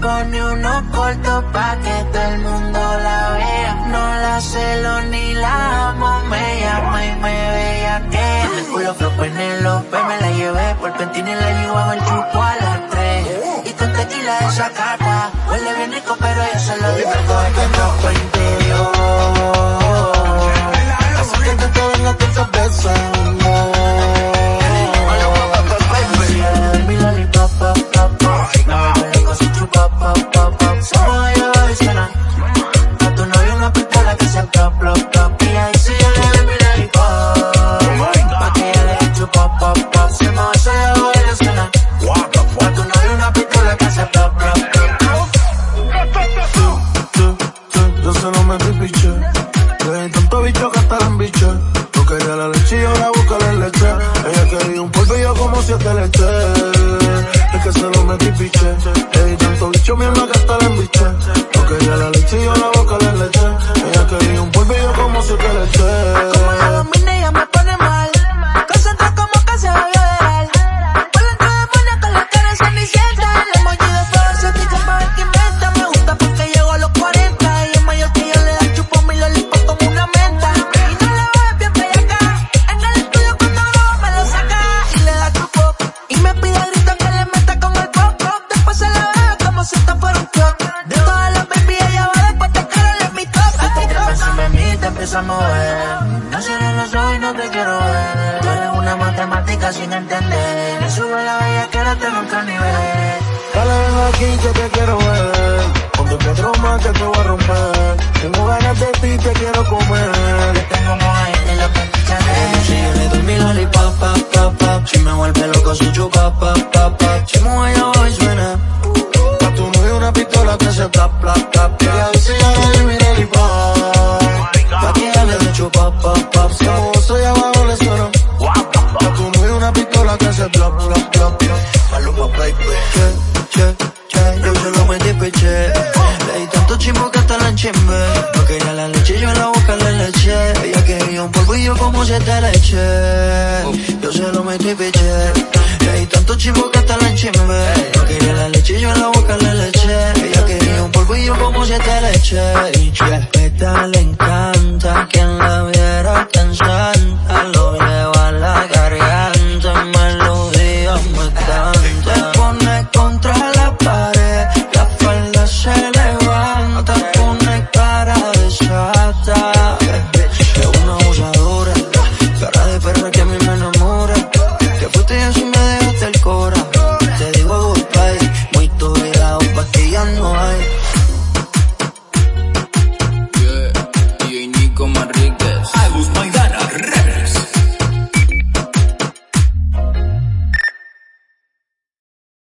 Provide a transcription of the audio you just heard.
pone unos cortos pa' que todo el mundo la vea. No la celo ni la amo, me llama y me veía que el culo flojo en el lope, me la llevé por pentina la llevaba el chupo a las tres. Y con tequila de esa cata, huele bien rico, pero yo se lo digo celeste. Es que se lo metí piche. Ey, tanto bicho, mi alma que hasta la embiche. Porque ya la leche yo la a mover. No seré los y no te quiero ver. Tú eres una matemática sin entender. Me sube la bella que no tengo nunca nivel. Dale, vengo aquí que te quiero ver. hasta la enchimbe. No quería la leche, yo en la boca le leche. Ella quería un polvo y yo como se te leche. Yo se lo metí y piché. Y hay tanto chivo que hasta la enchimbe. No quería la leche, yo en la boca le leche. Ella quería un polvo y yo como se te leche.